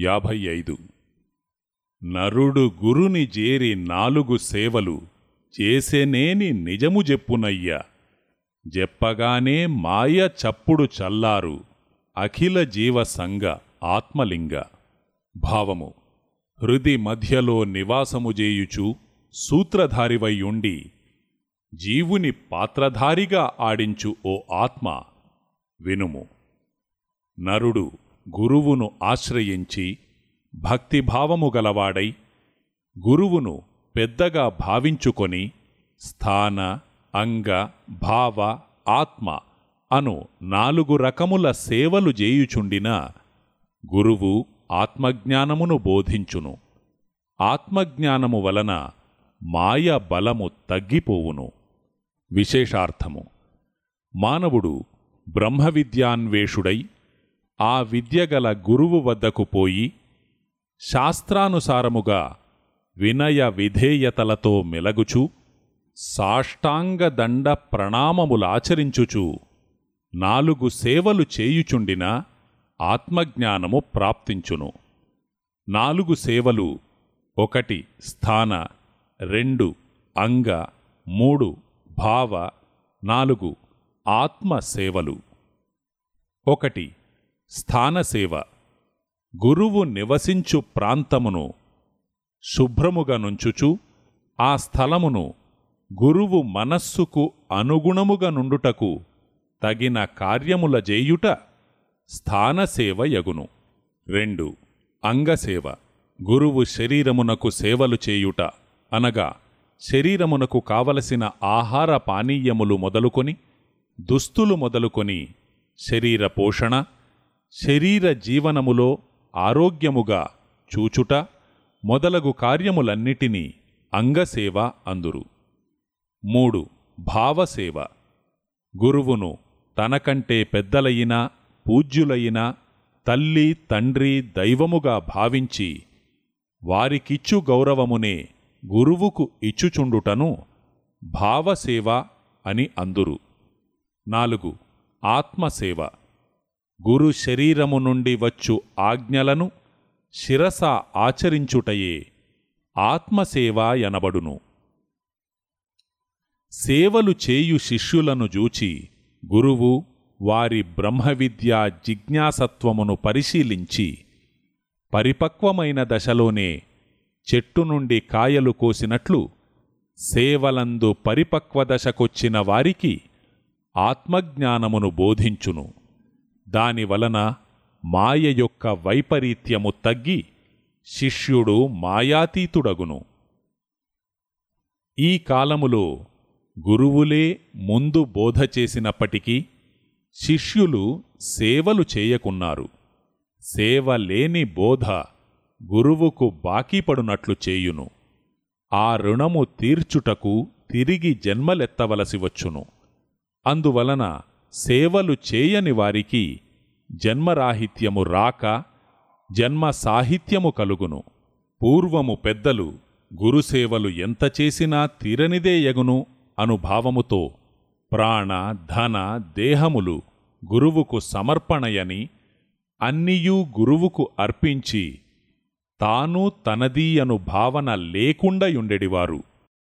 యాభై ఐదు నరుడు గురుని జేరి నాలుగు సేవలు చేసేనేని నిజము చెప్పునయ్యా చెప్పగానే మాయ చప్పుడు చల్లారు అఖిల జీవ సంగ ఆత్మలింగ. భావము హృది మధ్యలో నివాసము చేయుచు సూత్రధారివై జీవుని పాత్రధారిగా ఆడించు ఓ ఆత్మ వినుము. నరుడు గురువును ఆశ్రయించి భక్తిభావము గలవాడై గురువును పెద్దగా భావించుకొని స్థాన అంగ భావ ఆత్మ అను నాలుగు రకముల సేవలు చేయుచుండిన గురువు ఆత్మజ్ఞానమును బోధించును. ఆత్మజ్ఞానము వలన మాయ బలము తగ్గిపోవును. విశేషార్థము. మానవుడు బ్రహ్మవిద్యాన్వేషుడై ఆ విద్యగల గురువు వద్దకు పోయి శాస్త్రానుసారముగా వినయ విధేయతలతో మెలగుచు సాష్టాంగదండ ప్రణామములాచరించుచు నాలుగు సేవలు చేయుచుండిన ఆత్మజ్ఞానము ప్రాప్తించును. నాలుగు సేవలు ఒకటి స్థాన రెండు అంగ మూడు భావ నాలుగు ఆత్మ సేవలు. ఒకటి స్థానసేవ. గురువు నివసించు ప్రాంతమును శుభ్రముగా నుంచుచు ఆ స్థలమును గురువు మనస్సుకు అనుగుణముగా నుండుటకు తగిన కార్యముల చేయుట స్థానసేవ యగును. రెండు. అంగసేవ. గురువు శరీరమునకు సేవలు చేయుట అనగా శరీరమునకు కావలసిన ఆహార పానీయములు మొదలుకొని దుస్తులు మొదలుకొని శరీర పోషణ శరీర జీవనములో ఆరోగ్యముగా చూచుట మొదలగు కార్యములన్నిటినీ అంగసేవ అందురు. మూడు భావసేవ. గురువును తనకంటే పెద్దలయిన పూజ్యులయిన తల్లి తండ్రి దైవముగా భావించి వారికిచ్చు గౌరవమునే గురువుకు ఇచ్చుచుండుటను భావసేవ అని అందురు. నాలుగు ఆత్మసేవ. గురు శరీరము నుండి వచ్చు ఆజ్ఞలను శిరస ఆచరించుటయే. ఆత్మసేవ ఎనబడును. సేవలు చేయు శిష్యులను జూచి గురువు వారి బ్రహ్మవిద్యా జిజ్ఞాసత్వమును పరిశీలించి పరిపక్వమైన దశలోనే చెట్టు నుండి కాయలు కోసినట్లు సేవలందు పరిపక్వ దశకొచ్చిన వారికి ఆత్మజ్ఞానమును బోధించును. దానివలన మాయ యొక్క వైపరీత్యము తగ్గి శిష్యుడు మాయాతీతుడగును. ఈ కాలములో గురువులే ముందు బోధ చేసినప్పటికీ శిష్యులు సేవలు చేయకున్నారు. సేవ లేని బోధ గురువుకు బాకీపడునట్లు చేయును. ఆ రుణము తీర్చుటకు తిరిగి జన్మలెత్తవలసి వచ్చును. అందువలన సేవలు చేయని వారికి జన్మరాహిత్యము రాక జన్మ సాహిత్యము కలుగును. పూర్వము పెద్దలు గురుసేవలు ఎంత చేసినా తీరనిదే యగును అనుభావముతో ప్రాణ ధన దేహములు గురువుకు సమర్పణయని అన్నియూ గురువుకు అర్పించి తాను తనదీ అను భావన లేకుండయుండెడివారు.